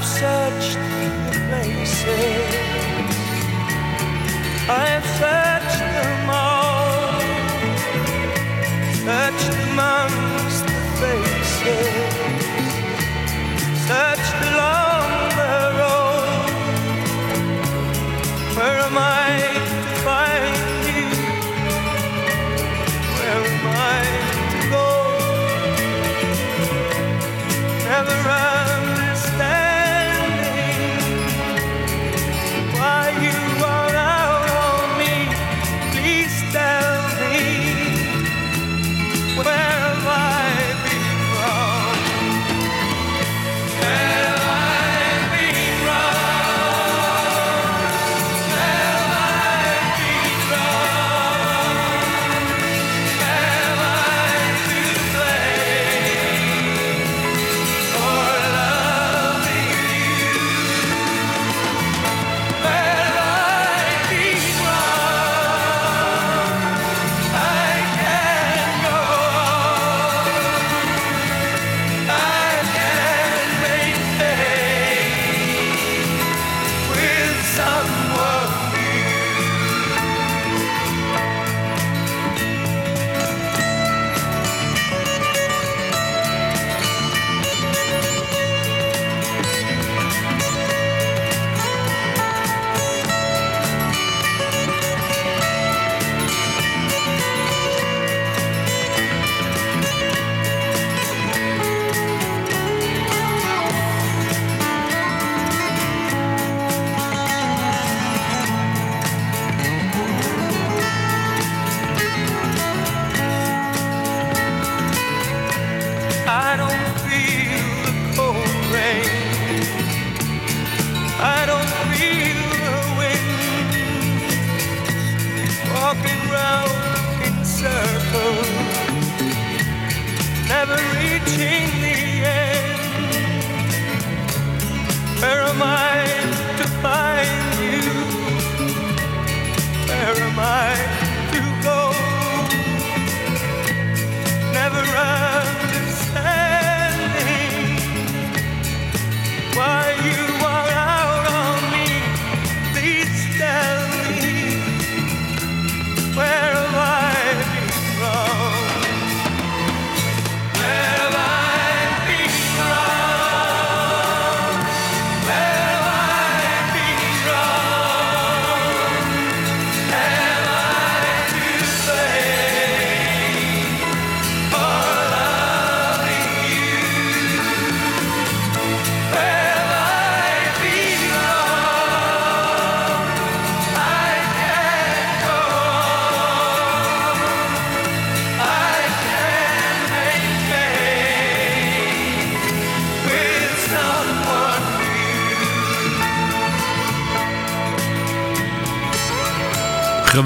I've searched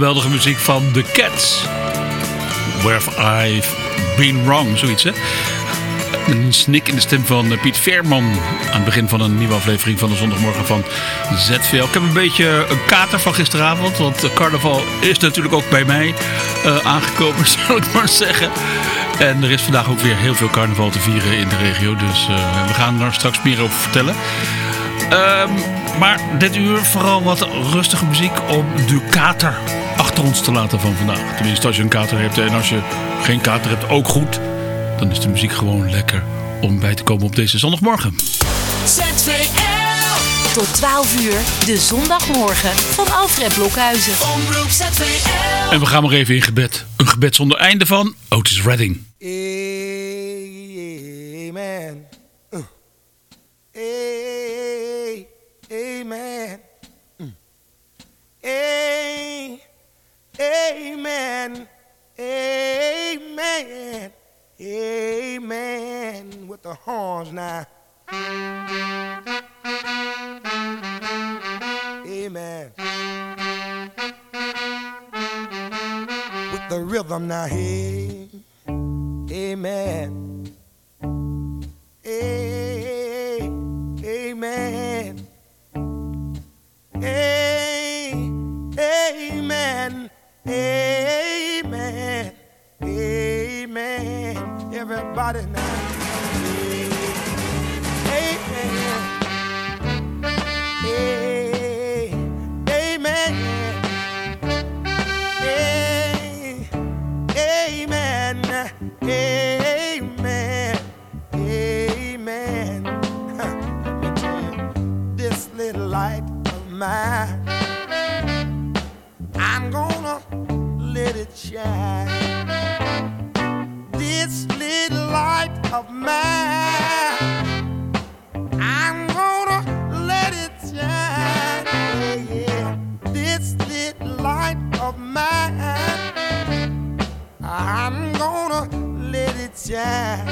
Geweldige muziek van The Cats. Where have I been wrong, zoiets hè. Een snik in de stem van eh, Piet Veerman. Aan het begin van een nieuwe aflevering van de zondagmorgen van ZVL. Ik heb een beetje een kater van gisteravond. Want carnaval is natuurlijk ook bij mij eh, aangekomen, zal ik maar zeggen. En er is vandaag ook weer heel veel carnaval te vieren in de regio. Dus eh, we gaan daar straks meer over vertellen. Ehm, maar dit uur vooral wat rustige muziek om de kater achter ons te laten van vandaag. Tenminste, als je een kater hebt en als je geen kater hebt, ook goed. Dan is de muziek gewoon lekker om bij te komen op deze zondagmorgen. ZVL. Tot 12 uur, de zondagmorgen van Alfred Blokhuizen. Omroep ZVL. En we gaan maar even in gebed. Een gebed zonder einde van Otis Redding. Amen. Amen. Amen. With the horns now. Amen. With the rhythm now. Hey. Amen. A- Amen. A- Amen. Amen. Amen. Everybody now. Amen. Amen. Amen. Amen. Amen. This little light of mine. shine. This little light of mine, I'm gonna let it shine. Yeah, yeah. This little light of mine, I'm gonna let it shine.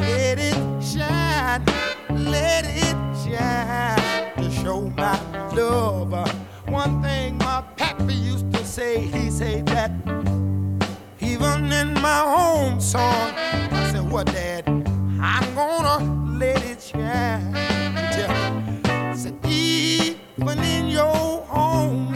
Let it shine. Let it shine to show my love say, he say that. Even in my home song, I said, what, Dad? I'm gonna let it shine. Said, even in your home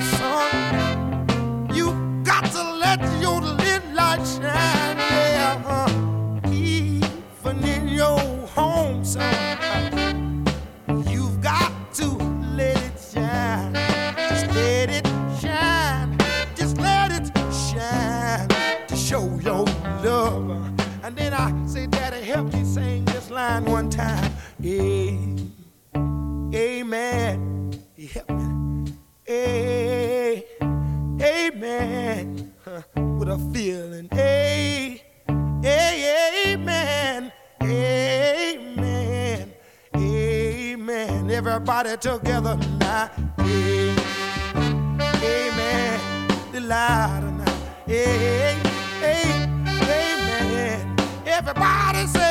time. Amen. Hey. Amen. Huh. What a feeling. Hey. Hey, amen. Amen. Amen. Everybody together now. Hey. Amen. The light. Hey. Hey. Amen. Everybody say.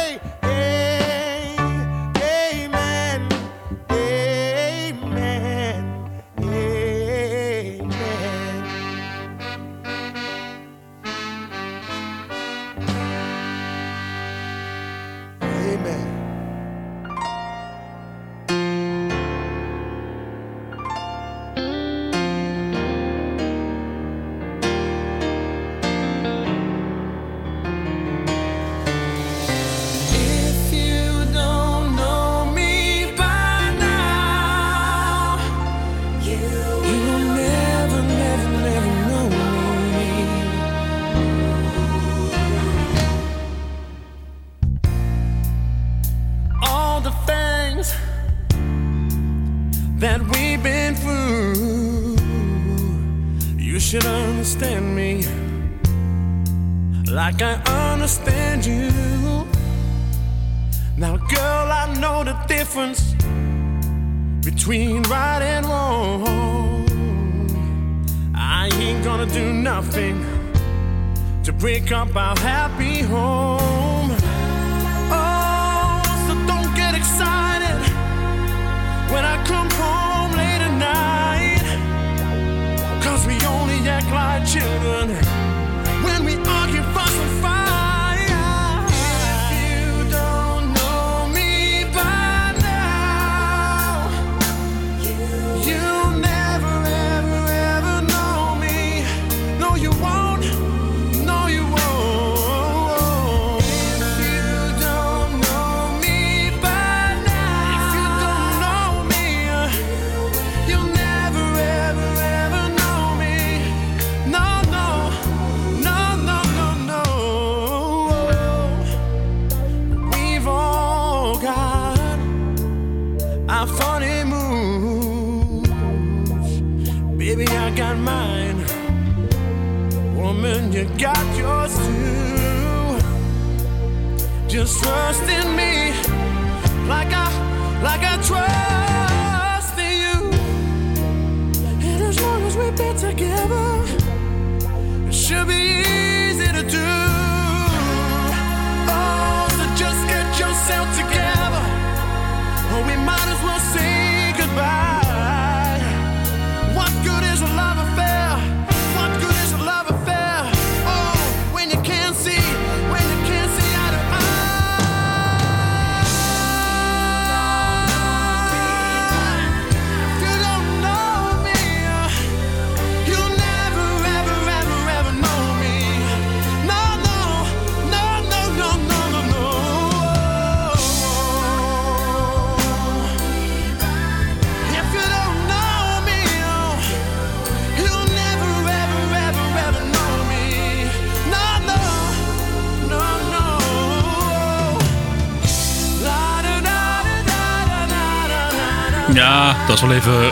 even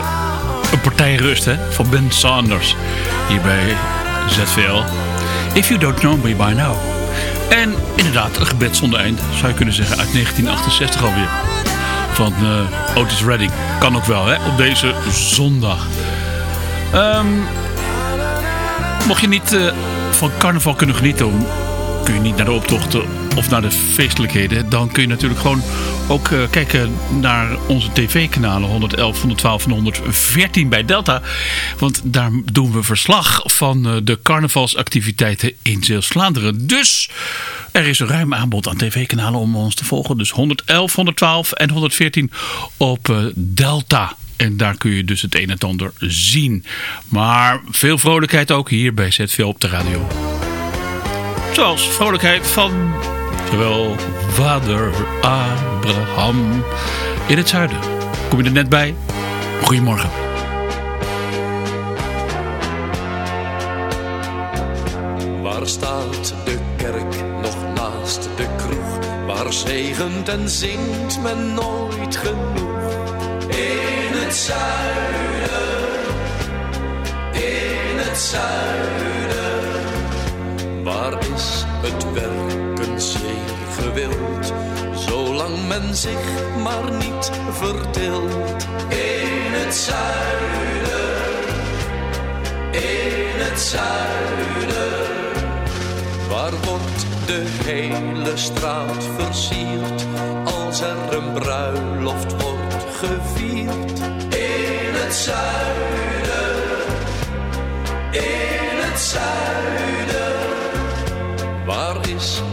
een partij rust hè, van Ben Saunders hier bij ZVL. If you don't know me by now. En inderdaad, een gebed zonder eind, zou je kunnen zeggen, uit 1968 alweer. Van eh, Otis Redding. Kan ook wel, hè, op deze zondag. Ehm, mocht je niet eh, van carnaval kunnen genieten kun je niet naar de optochten of naar de feestelijkheden, dan kun je natuurlijk gewoon ook uh, kijken naar onze tv-kanalen 111, 112 en 114 bij Delta. Want daar doen we verslag van uh, de carnavalsactiviteiten in Zeeuws-Vlaanderen. Dus er is een ruim aanbod aan tv-kanalen om ons te volgen. Dus 111, 112 en 114 op uh, Delta. En daar kun je dus het een en ander zien. Maar veel vrolijkheid ook hier bij ZVL op de radio. Zoals vrolijkheid van Terwijl vader Abraham in het zuiden. Kom je er net bij? Goedemorgen. Waar staat de kerk nog naast de kroeg? Waar zegent en zingt men nooit genoeg? In het zuiden, in het zuiden. Waar is het werken zeer gewild? Zolang men zich maar niet verdeelt. In het zuiden, in het zuiden. Waar wordt de hele straat versierd als er een bruiloft wordt gevierd? In het zuiden, in het zuiden.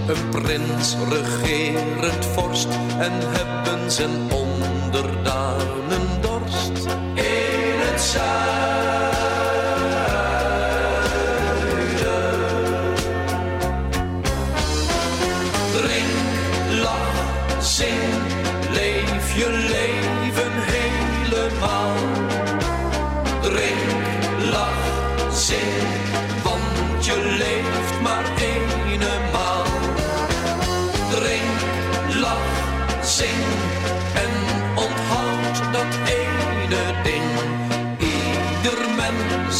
Een prins regerend vorst en hebben zijn onderdanen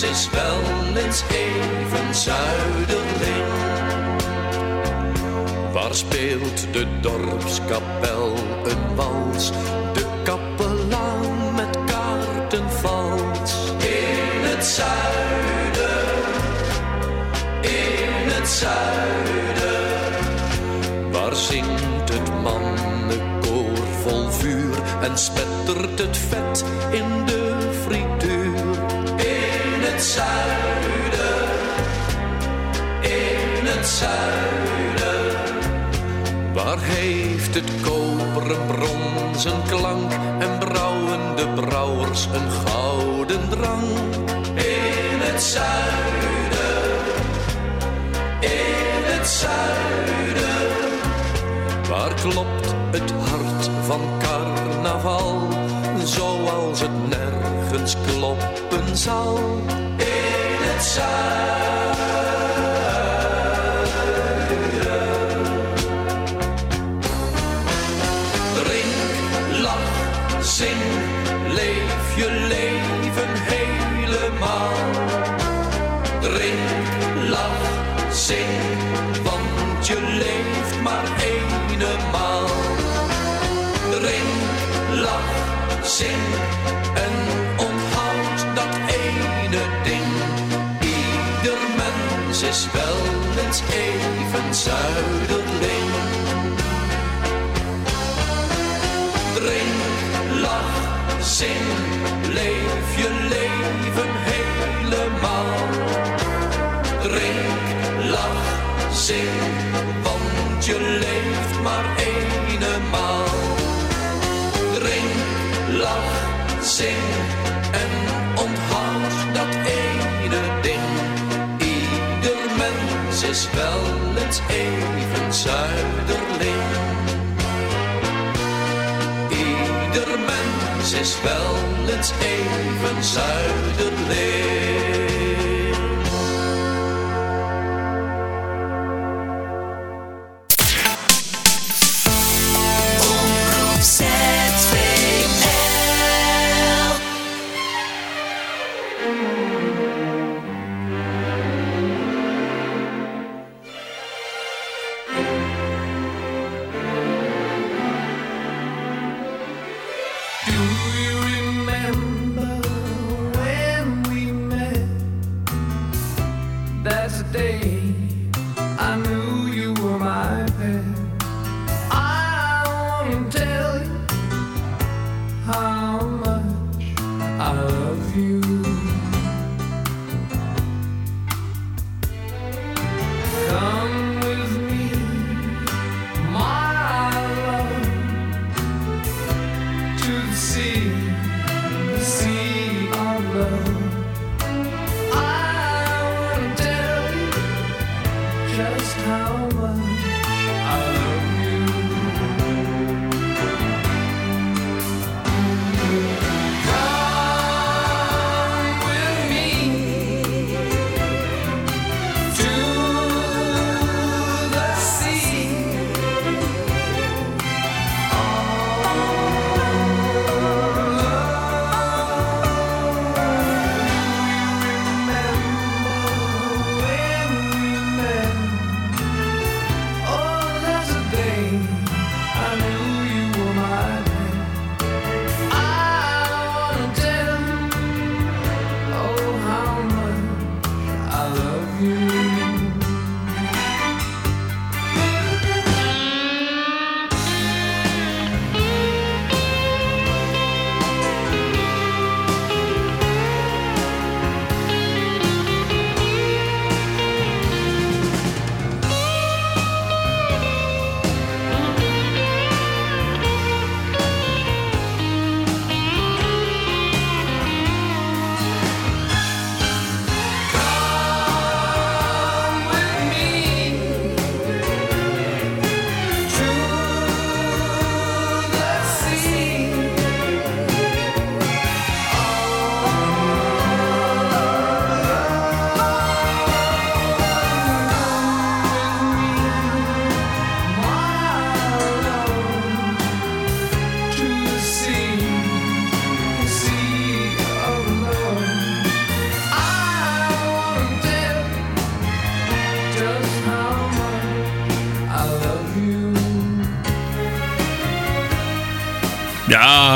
is wel eens even zuiderling. Waar speelt de dorpskapel een wals? De kapelaan met kaarten vals. In het zuiden, in het zuiden. Waar zingt het mannenkoor vol vuur en spettert het vet in de zuiden. Waar heeft het koperen brons een klank en brouwen de brouwers een gouden drang? In het zuiden, in het zuiden. Waar klopt het hart van carnaval, zoals het nergens kloppen zal? In het zuiden. Lach, zing, want je leeft maar eenmaal. Drink, lach, zing en onthoud dat ene ding. Ieder mens is wel eens even zuiderling. Drink, lach, zing, leef je leven want je leeft maar eenmaal. Drink, lach, zing en onthoud dat ene ding. Ieder mens is wel eens even zuiderling. Ieder mens is wel eens even zuiderling.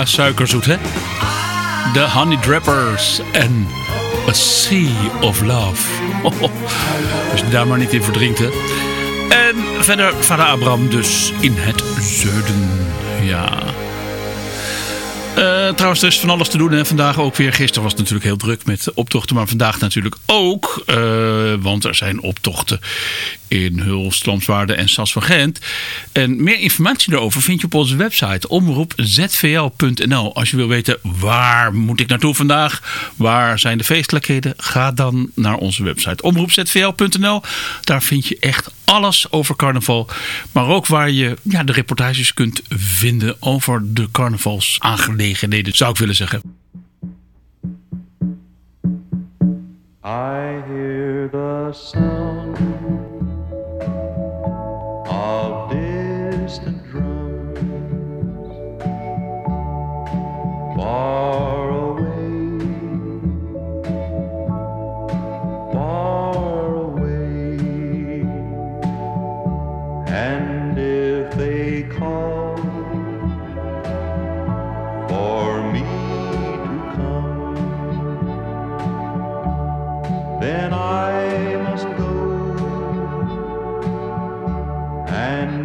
Suikerzoet, hè? De Honey Drippers en A Sea of Love. je daar maar niet in verdrinkt, hè? En verder vader Abraham dus in het zuiden. Ja. Uh, trouwens, er is van alles te doen. Hè. Vandaag ook weer. Gisteren was het natuurlijk heel druk met optochten. Maar vandaag natuurlijk ook. Uh, want er zijn optochten in Huls, Slamswaarde en Sas van Gent. En meer informatie daarover vind je op onze website omroepzvl.nl. Als je wil weten waar moet ik naartoe vandaag, waar zijn de feestelijkheden, ga dan naar onze website omroepzvl.nl. Daar vind je echt alles over carnaval, maar ook waar je ja, de reportages kunt vinden over de carnavalsaangelegenheden, zou ik willen zeggen. I hear the sound of distant drums. Far and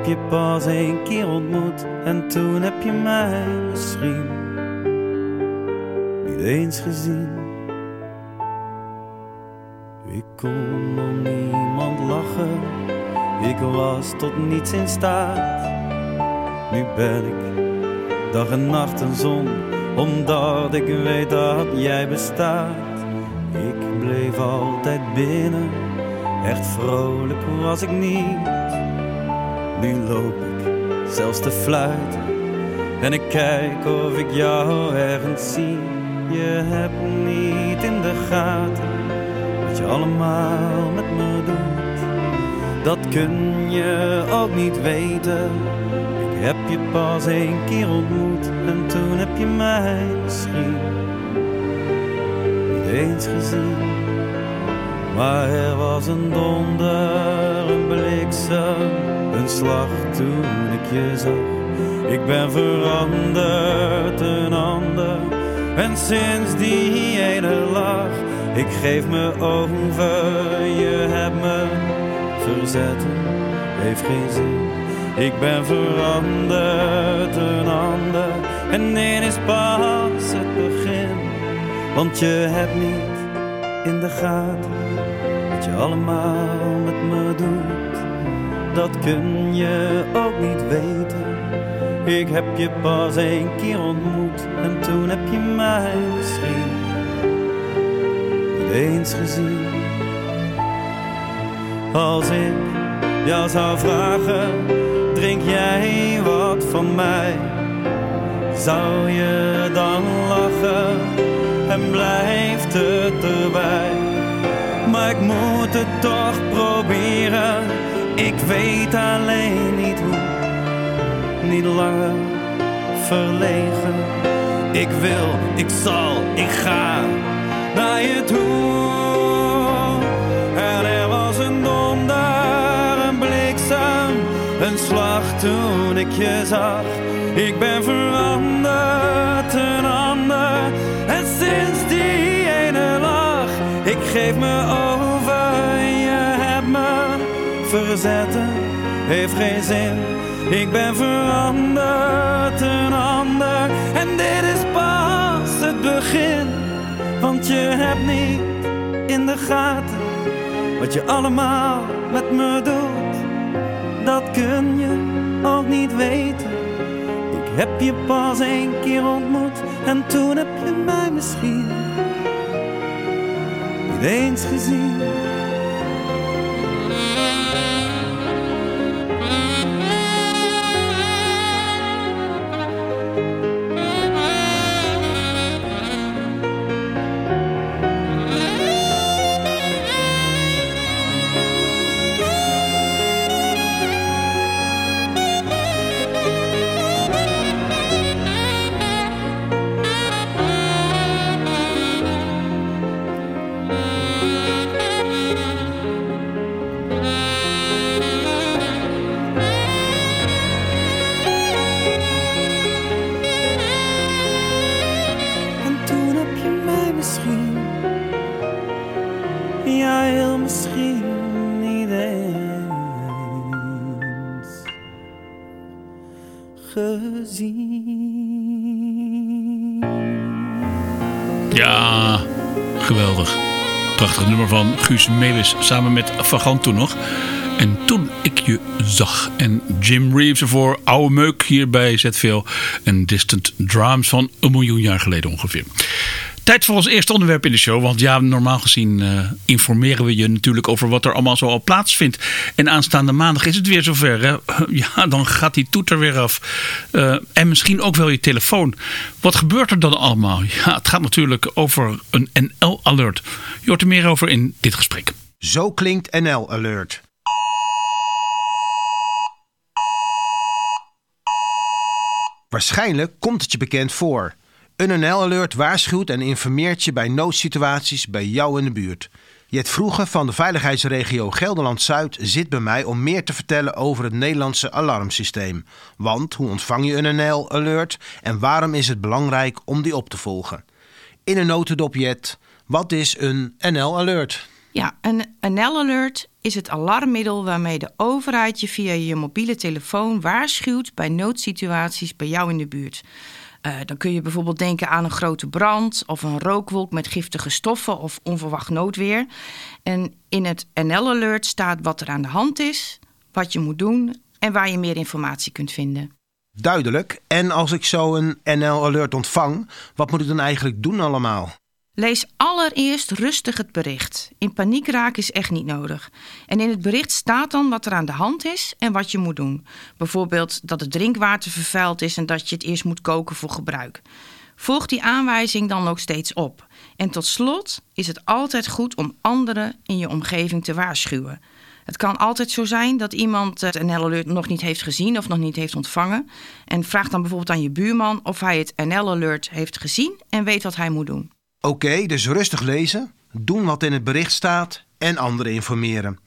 Heb je pas één keer ontmoet en toen heb je mij misschien niet eens gezien. Ik kon om niemand lachen, ik was tot niets in staat. Nu ben ik dag en nacht een zon, omdat ik weet dat jij bestaat. Ik bleef altijd binnen, echt vrolijk was ik niet. Nu loop ik zelfs te fluiten en ik kijk of ik jou ergens zie. Je hebt niet in de gaten wat je allemaal met me doet. Dat kun je ook niet weten. Ik heb je pas één keer ontmoet en toen heb je mij misschien niet eens gezien. Maar er was een donder, een bliksem, een slag toen ik je zag. Ik ben veranderd, een ander. En sinds die ene lach, ik geef me over, je hebt me verzet, heeft geen zin. Ik ben veranderd, een ander. En dit is pas het begin. Want je hebt niet in de gaten wat je allemaal met me doet. Dat kun je ook niet weten. Ik heb je pas één keer ontmoet en toen heb je mij misschien niet eens gezien. Als ik jou zou vragen, drink jij wat van mij? Zou je dan lachen en blijft het erbij? Maar ik moet het toch proberen, ik weet alleen niet hoe. Niet langer verlegen, ik wil, ik zal, ik ga naar je toe. En er was een donder, een bliksem, een slag toen ik je zag. Ik ben veranderd, een ander. En sinds die ene lach, ik geef me over. Verzetten, heeft geen zin. Ik ben veranderd, een ander. En dit is pas het begin. Want je hebt niet in de gaten wat je allemaal met me doet. Dat kun je ook niet weten. Ik heb je pas één keer ontmoet en toen heb je mij misschien niet eens gezien. Van Guus Meeuwis samen met Van toen nog. En toen ik je zag. En Jim Reeves ervoor, oude meuk hier bij ZVL. En Distant Drums van een miljoen jaar geleden ongeveer. Tijd voor ons eerste onderwerp in de show. Want ja, normaal gezien uh, informeren we je natuurlijk over wat er allemaal zo al plaatsvindt. En aanstaande maandag is het weer zover. Hè? Ja, dan gaat die toeter weer af. Uh, en misschien ook wel je telefoon. Wat gebeurt er dan allemaal? Ja, het gaat natuurlijk over een NL-alert. Je hoort er meer over in dit gesprek. Zo klinkt NL-alert. Waarschijnlijk komt het je bekend voor. Een NL-alert waarschuwt en informeert je bij noodsituaties bij jou in de buurt. Jet Vroege van de veiligheidsregio Gelderland-Zuid zit bij mij om meer te vertellen over het Nederlandse alarmsysteem. Want hoe ontvang je een NL-alert en waarom is het belangrijk om die op te volgen? In een notendop, Jet, wat is een NL-alert? Ja, een NL-alert is het alarmmiddel waarmee de overheid je via je mobiele telefoon waarschuwt bij noodsituaties bij jou in de buurt. Uh, dan kun je bijvoorbeeld denken aan een grote brand of een rookwolk met giftige stoffen of onverwacht noodweer. En in het NL-alert staat wat er aan de hand is, wat je moet doen en waar je meer informatie kunt vinden. Duidelijk. En als ik zo een NL-alert ontvang, wat moet ik dan eigenlijk doen allemaal? Lees allereerst rustig het bericht. In paniek raken is echt niet nodig. En in het bericht staat dan wat er aan de hand is en wat je moet doen. Bijvoorbeeld dat het drinkwater vervuild is en dat je het eerst moet koken voor gebruik. Volg die aanwijzing dan ook steeds op. En tot slot is het altijd goed om anderen in je omgeving te waarschuwen. Het kan altijd zo zijn dat iemand het NL-alert nog niet heeft gezien of nog niet heeft ontvangen. En vraag dan bijvoorbeeld aan je buurman of hij het NL-alert heeft gezien en weet wat hij moet doen. Oké, dus rustig lezen, doen wat in het bericht staat en anderen informeren.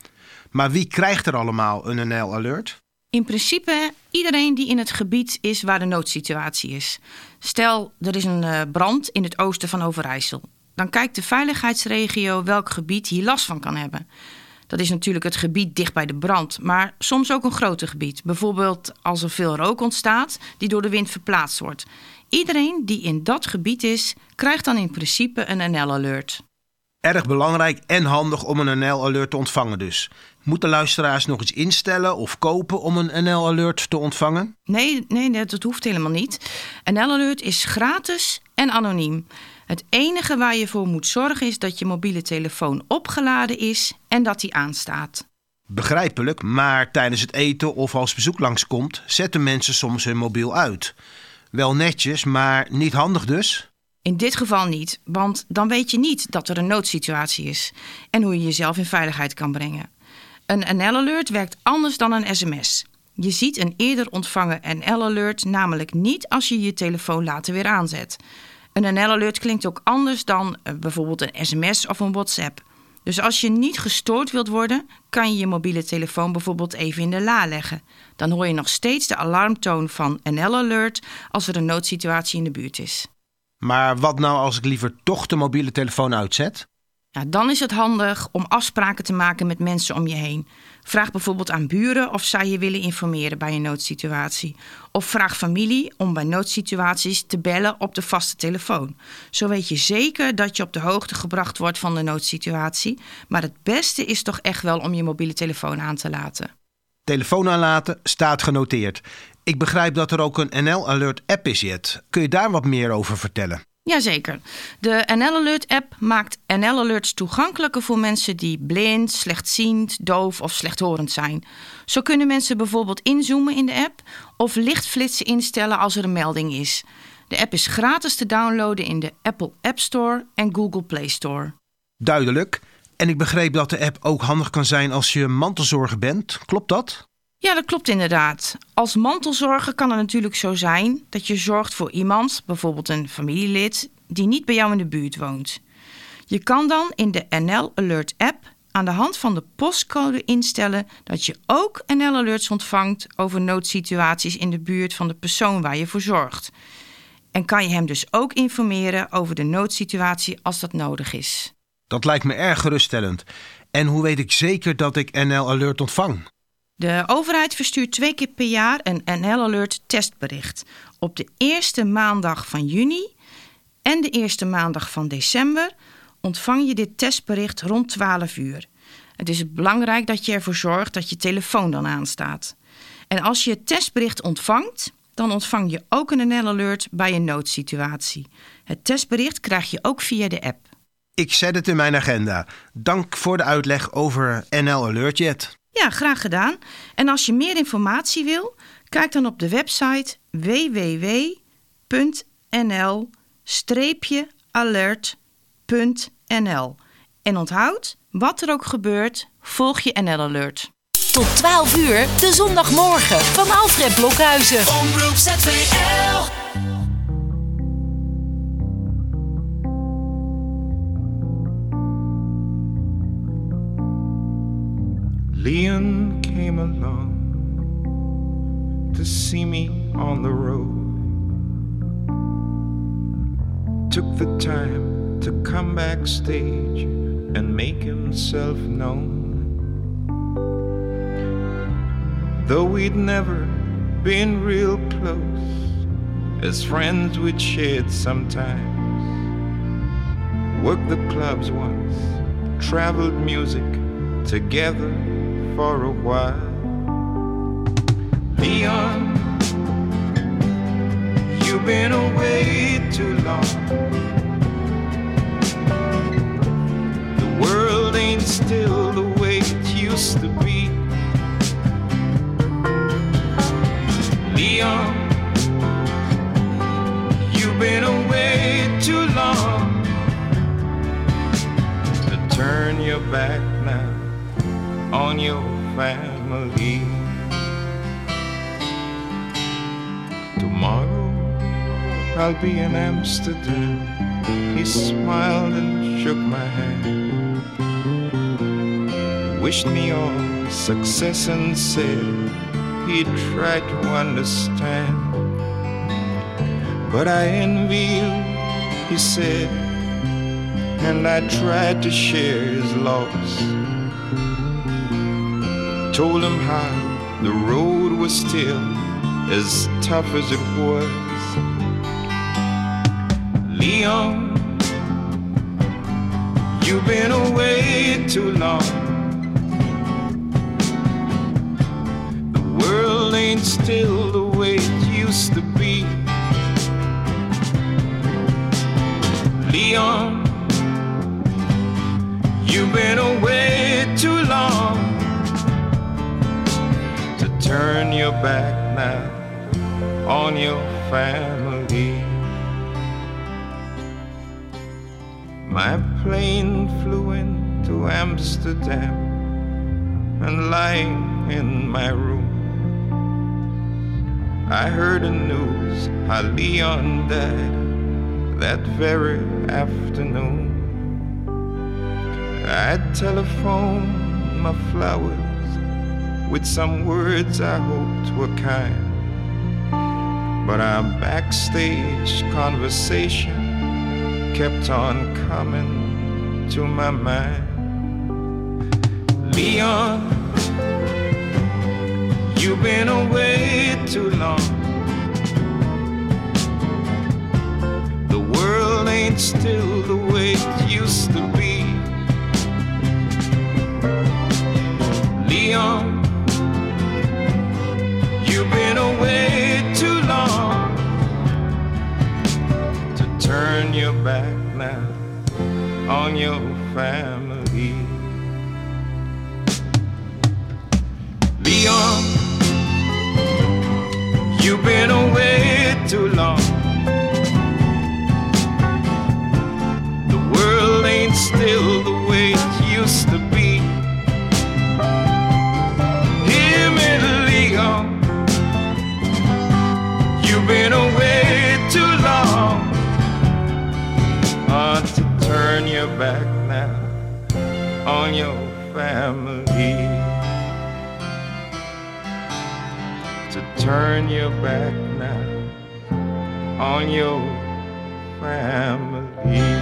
Maar wie krijgt er allemaal een NL-alert? In principe iedereen die in het gebied is waar de noodsituatie is. Stel, er is een eh, brand in het oosten van Overijssel. Dan kijkt de veiligheidsregio welk gebied hier last van kan hebben. Dat is natuurlijk het gebied dicht bij de brand, maar soms ook een groter gebied. Bijvoorbeeld als er veel rook ontstaat die door de wind verplaatst wordt. Iedereen die in dat gebied is, krijgt dan in principe een NL-alert. Erg belangrijk en handig om een NL-alert te ontvangen dus. Moeten luisteraars nog iets instellen of kopen om een NL-alert te ontvangen? Nee, nee, dat hoeft helemaal niet. NL-alert is gratis en anoniem. Het enige waar je voor moet zorgen is dat je mobiele telefoon opgeladen is en dat die aanstaat. Begrijpelijk, maar tijdens het eten of als bezoek langskomt, zetten mensen soms hun mobiel uit. Wel netjes, maar niet handig dus? In dit geval niet, want dan weet je niet dat er een noodsituatie is en hoe je jezelf in veiligheid kan brengen. Een NL-alert werkt anders dan een sms. Je ziet een eerder ontvangen NL-alert namelijk niet als je je telefoon later weer aanzet. Een NL-alert klinkt ook anders dan uh, bijvoorbeeld een sms of een WhatsApp. Dus als je niet gestoord wilt worden, kan je je mobiele telefoon bijvoorbeeld even in de la leggen. Dan hoor je nog steeds de alarmtoon van NL-alert als er een noodsituatie in de buurt is. Maar wat nou als ik liever toch de mobiele telefoon uitzet? Ja, dan is het handig om afspraken te maken met mensen om je heen. Vraag bijvoorbeeld aan buren of zij je willen informeren bij een noodsituatie. Of vraag familie om bij noodsituaties te bellen op de vaste telefoon. Zo weet je zeker dat je op de hoogte gebracht wordt van de noodsituatie. Maar het beste is toch echt wel om je mobiele telefoon aan te laten. Telefoon aanlaten staat genoteerd. Ik begrijp dat er ook een NL Alert app is, Jet. Kun je daar wat meer over vertellen? Jazeker. De NL Alert app maakt NL Alerts toegankelijker voor mensen die blind, slechtziend, doof of slechthorend zijn. Zo kunnen mensen bijvoorbeeld inzoomen in de app of lichtflitsen instellen als er een melding is. De app is gratis te downloaden in de Apple App Store en Google Play Store. Duidelijk. En ik begreep dat de app ook handig kan zijn als je mantelzorger bent. Klopt dat? Ja, dat klopt inderdaad. Als mantelzorger kan het natuurlijk zo zijn dat je zorgt voor iemand, bijvoorbeeld een familielid, die niet bij jou in de buurt woont. Je kan dan in de NL Alert app aan de hand van de postcode instellen dat je ook NL Alerts ontvangt over noodsituaties in de buurt van de persoon waar je voor zorgt. En kan je hem dus ook informeren over de noodsituatie als dat nodig is. Dat lijkt me erg geruststellend. En hoe weet ik zeker dat ik NL Alert ontvang? De overheid verstuurt twee keer per jaar een NL Alert testbericht. Op de eerste maandag van juni en de eerste maandag van december ontvang je dit testbericht rond 12 uur. Het is belangrijk dat je ervoor zorgt dat je telefoon dan aanstaat. En als je het testbericht ontvangt, dan ontvang je ook een NL Alert bij een noodsituatie. Het testbericht krijg je ook via de app. Ik zet het in mijn agenda. Dank voor de uitleg over NL Alert Jet. Ja, graag gedaan. En als je meer informatie wil, kijk dan op de website www.nl-alert.nl. En onthoud, wat er ook gebeurt, volg je NL Alert. Tot 12 uur, de zondagmorgen van Alfred Blokhuizen. Omroep ZVL. Along to see me on the road. Took the time to come backstage and make himself known. Though we'd never been real close, as friends we'd shared sometimes. Worked the clubs once, traveled music together for a while. Leon, you've been away too long. The world ain't still the way it used to be. Leon, you've been away too long to turn your back now on your family. I'll be in Amsterdam. He smiled and shook my hand. Wished me all success and said he'd try to understand. But I envy you, he said, and I tried to share his loss told him how the road was still as tough as it was. Leon, you've been away too long. The world ain't still the way it used to be. Leon, you've been away too long to turn your back now on your family. My plane flew into Amsterdam and lying in my room. I heard the news how Leon died that very afternoon. I telephoned my flowers with some words I hoped were kind. But our backstage conversation kept on coming to my mind. Leon, you've been away too long. The world ain't still the way it used to be. Leon, You've been away turn your back now on your family. Leon, you've been away too long. The world ain't still the way it used to be. Your back now on your family. To turn your back now on your family.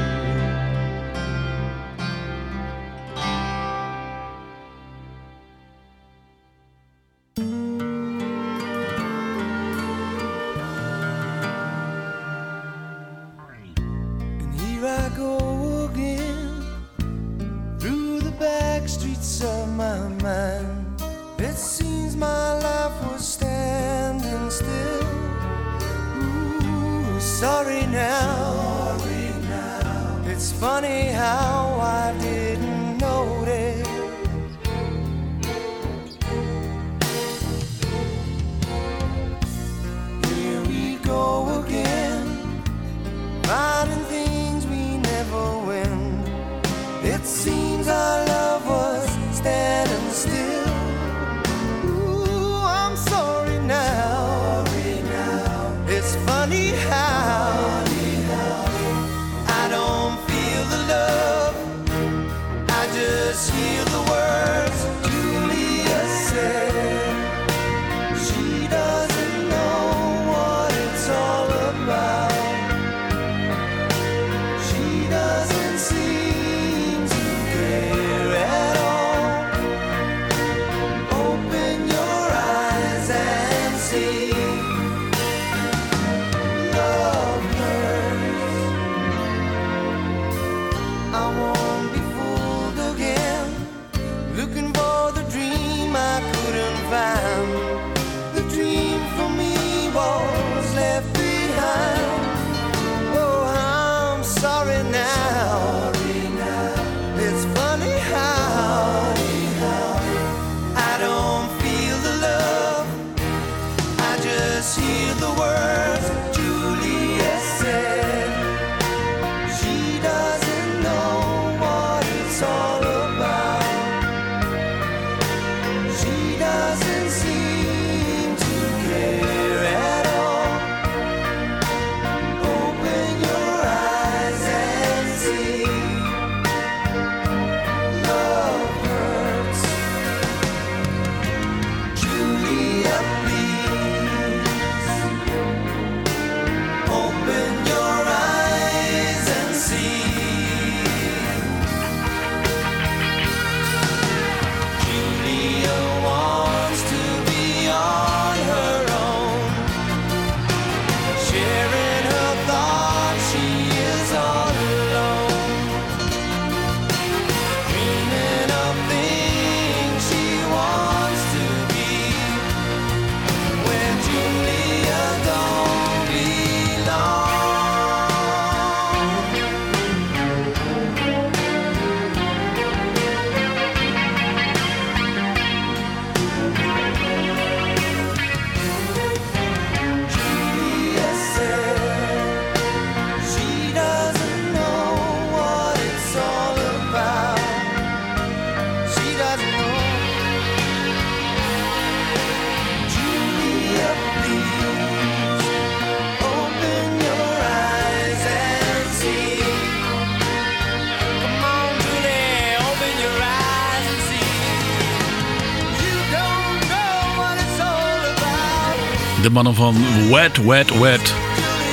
Mannen van Wet, Wet, Wet.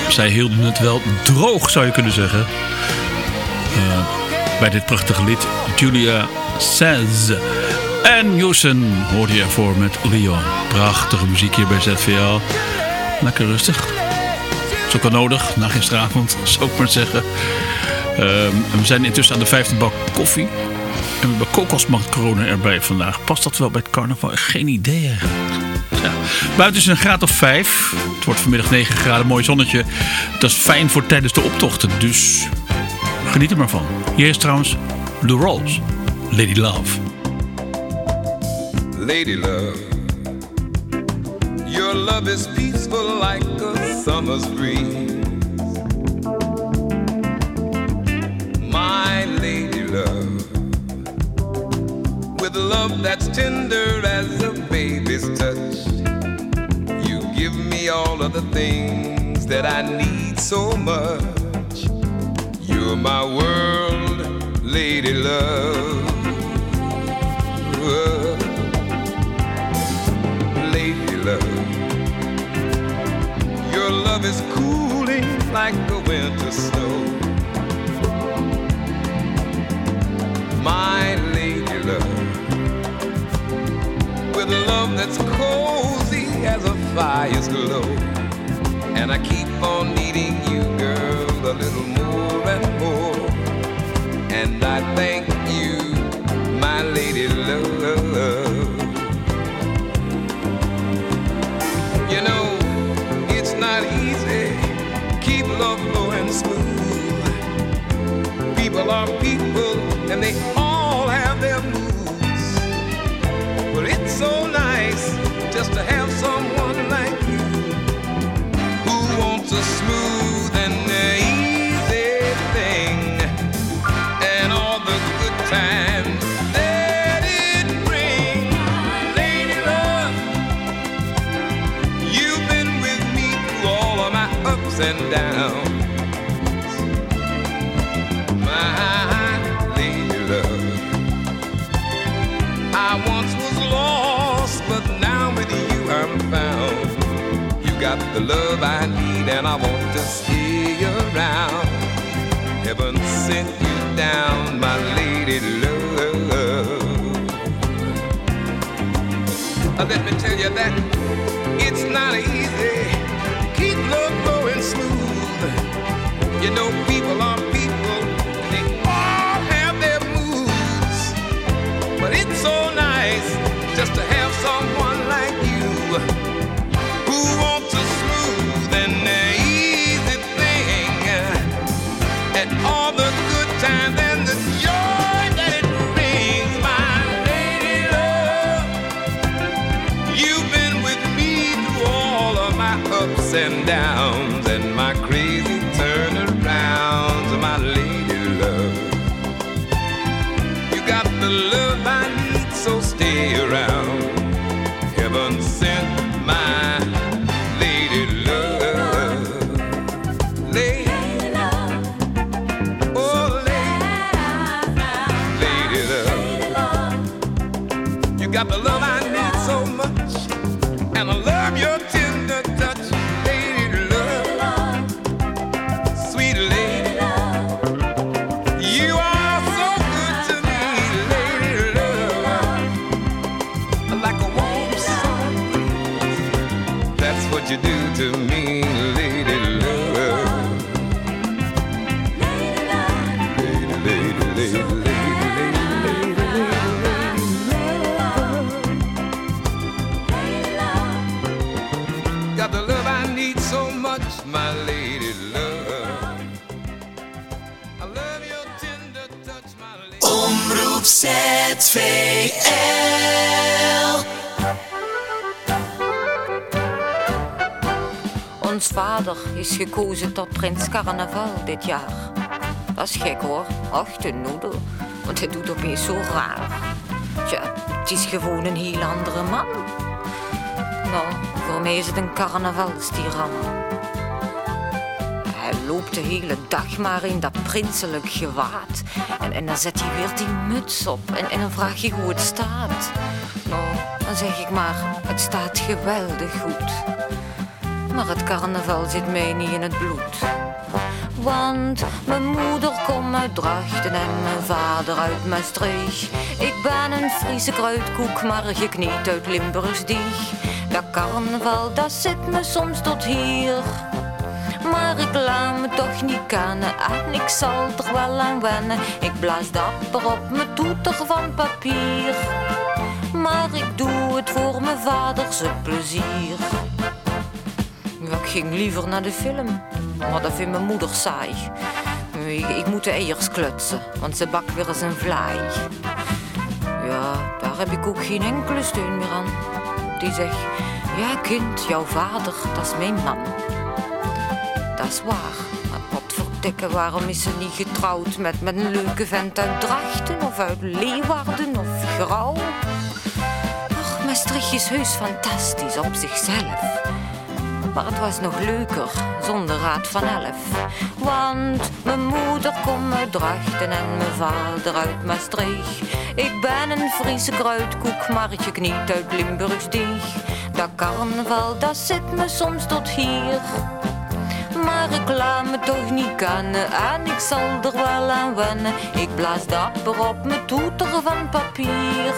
Zij hielden het wel droog, zou je kunnen zeggen. Eh, bij dit prachtige lied. Julia Says. En Houston hoorde je ervoor met Leon. Prachtige muziek hier bij ZVL. Lekker rustig. Ook wel nodig, na gisteravond, zou ik maar zeggen. Ehm, we zijn intussen aan de 15 bak koffie. En we hebben kokosmacht corona erbij vandaag. Past dat wel bij het carnaval? Geen idee eigenlijk. Buiten is een graad of 5. Het wordt vanmiddag 9 graden, mooi zonnetje. Dat is fijn voor tijdens de optochten, dus geniet er maar van. Hier is trouwens The Rolls, Lady Love. Lady love, your love is peaceful like a summer's breeze. My lady love, with love that's tender as a of the things that I need so much. You're my world, lady love. Lady love, your love is cooling like the winter snow. My lady love, with love that's cozy as a fire's glow. And I keep on needing you, girl, a little more and more. And easy thing, and all the good times that it brings, my lady love. You've been with me through all of my ups and downs. My lady love, I once was lost, but now with you I'm found. You got the love I need, and I want to stay around. Heaven sent you down, my lady love. Let me tell you that it's not easy to keep love going smooth. You know, and down. Vader is gekozen tot prins carnaval dit jaar. Dat is gek hoor, ach de noedel, want hij doet opeens zo raar. Tja, het is gewoon een heel andere man. Nou, voor mij is het een carnavalstiran. Hij loopt de hele dag maar in dat prinselijk gewaad. En, en dan zet hij weer die muts op en, en dan vraag je hoe het staat. Nou, dan zeg ik maar, het staat geweldig goed. Maar het carnaval zit mij niet in het bloed. Want mijn moeder komt uit Drachten en mijn vader uit Maastricht. Ik ben een Friese kruidkoek, maar gekniet uit Limburgs dieg. Dat carnaval, dat zit me soms tot hier. Maar ik laat me toch niet kennen en ik zal er wel aan wennen. Ik blaas dapper op mijn toeter van papier. Maar ik doe het voor mijn vaders plezier. Ging liever naar de film, maar dat vindt mijn moeder saai. Ik, moet de eiers klutsen, want ze bakt weer eens een vlaai. Ja, daar heb ik ook geen enkele steun meer aan. Die zegt, ja kind, jouw vader, dat is mijn man. Dat is waar, maar potverdikke, waarom is ze niet getrouwd met, met een leuke vent uit Drachten of uit Leeuwarden of Grauw? Maastricht is heus fantastisch op zichzelf. Maar het was nog leuker zonder raad van elf. Want mijn moeder komt uit Drachten en mijn vader uit Maastricht. Ik ben een Friese kruidkoek, maar gekniet uit Limburgs deeg. Dat carnaval, dat zit me soms tot hier. Maar ik laat me toch niet kennen en ik zal er wel aan wennen. Ik blaas dapper op mijn toeter van papier.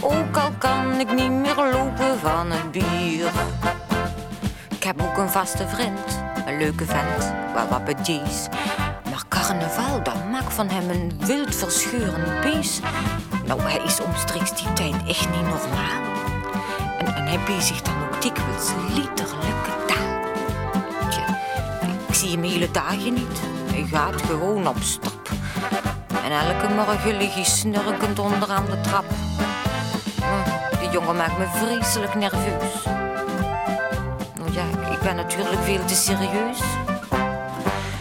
Ook al kan ik niet meer lopen van het bier. Ik heb ook een vaste vriend, een leuke vent, wel wat budgies. Maar carnaval, dat maakt van hem een wild verscheurend beest. Nou, hij is omstreeks die tijd echt niet normaal. En, en hij bezigt dan ook dikwijls liederlijke taal. Tja, ik zie hem hele dagen niet. Hij gaat gewoon op stap. En elke morgen lig hij snurkend onderaan de trap. Hm, Die jongen maakt me vreselijk nerveus. Ik- ben natuurlijk veel te serieus.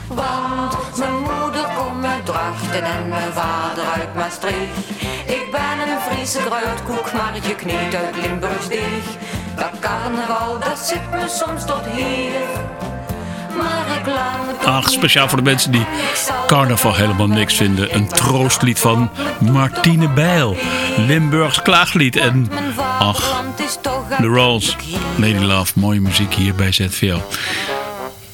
Want mijn moeder komt uit Drachten en mijn vader uit Maastricht. Ik ben een Friese kruidkoek, maar je kneedt uit Limburgs deeg. Dat carnaval, dat zit me soms tot hier. Me Ach, speciaal voor de mensen die carnaval helemaal niks vinden. Een troostlied van Martine Bijl. Limburgs klaaglied. En ach, The Rolls. Lady Love, mooie muziek hier bij ZVL.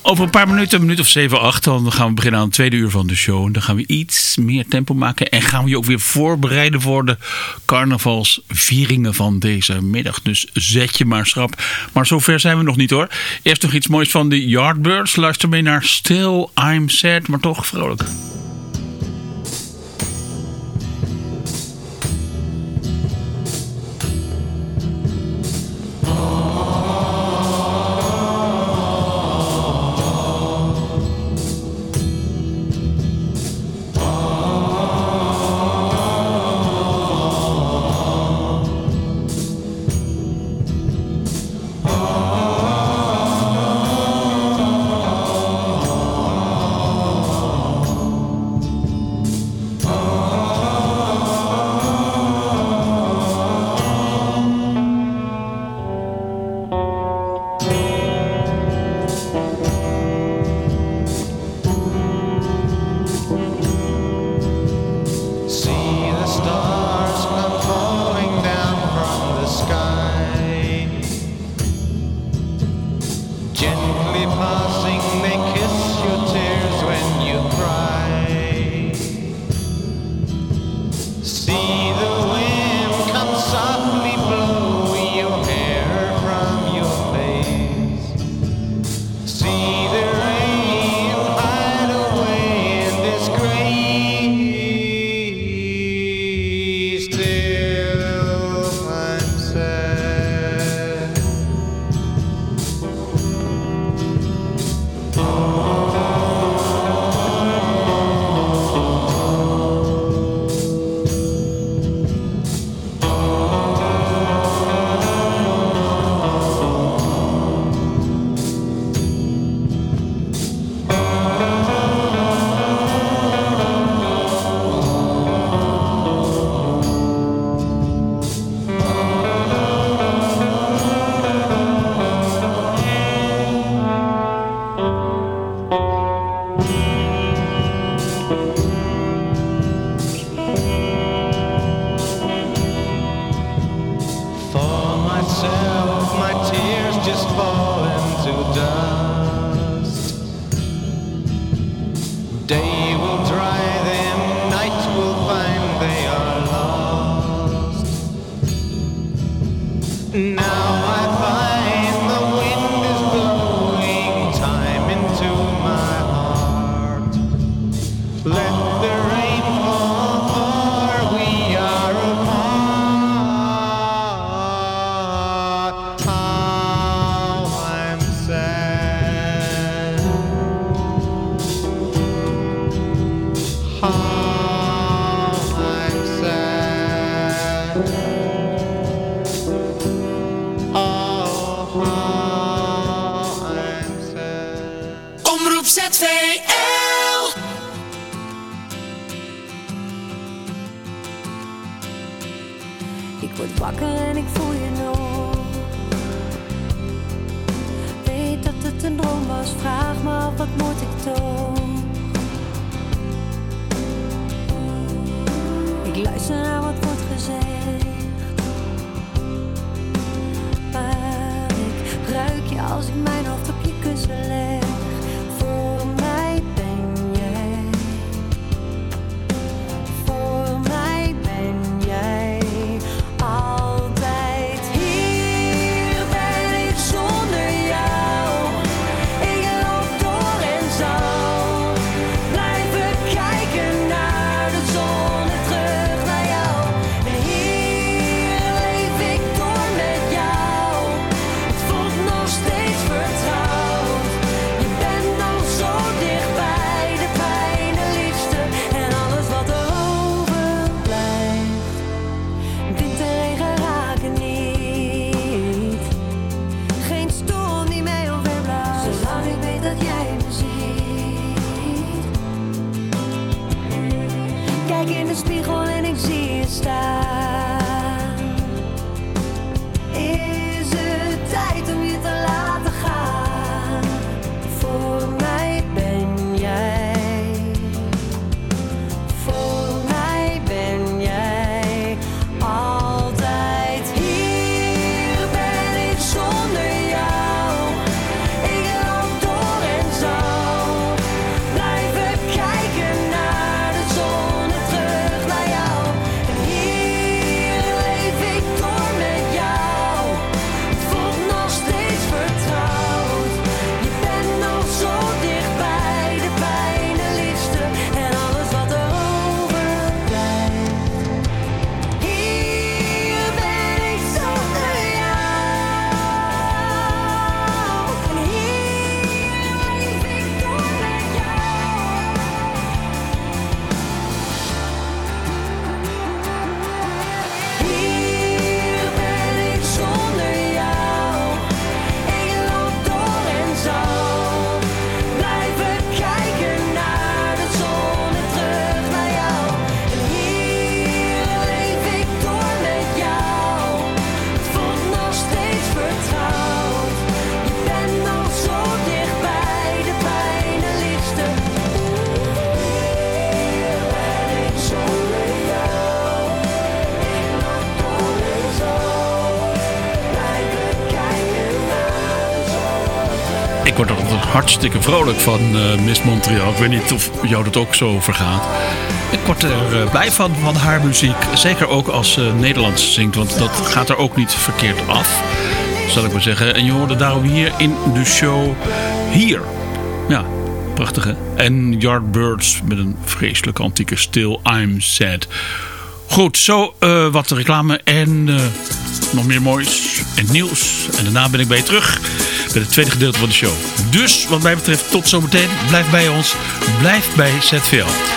Over een paar minuten, een minuut of 7, 8, dan gaan we beginnen aan het tweede uur van de show. En dan gaan we iets meer tempo maken. En gaan we je ook weer voorbereiden voor de carnavalsvieringen van deze middag. Dus zet je maar schrap. Maar zover zijn we nog niet hoor. Eerst nog iets moois van de Yardbirds. Luister mee naar Still I'm Sad, maar toch vrolijk. Day Ik word altijd hartstikke vrolijk van eh, Miss Montreal. Ik weet niet of jou dat ook zo vergaat. Ik word er eh, blij van, van haar muziek. Zeker ook als ze Nederlands zingt, want dat gaat er ook niet verkeerd af. Zal ik maar zeggen. En je hoorde daarom hier in de show hier. Ja, prachtig hè. En Yardbirds met een vreselijke antieke Still I'm Sad. Goed, zo eh, wat reclame en eh, nog meer moois en nieuws. En daarna ben ik bij je terug bij het tweede gedeelte van de show. Dus wat mij betreft tot zometeen. Blijf bij ons. Blijf bij ZVL.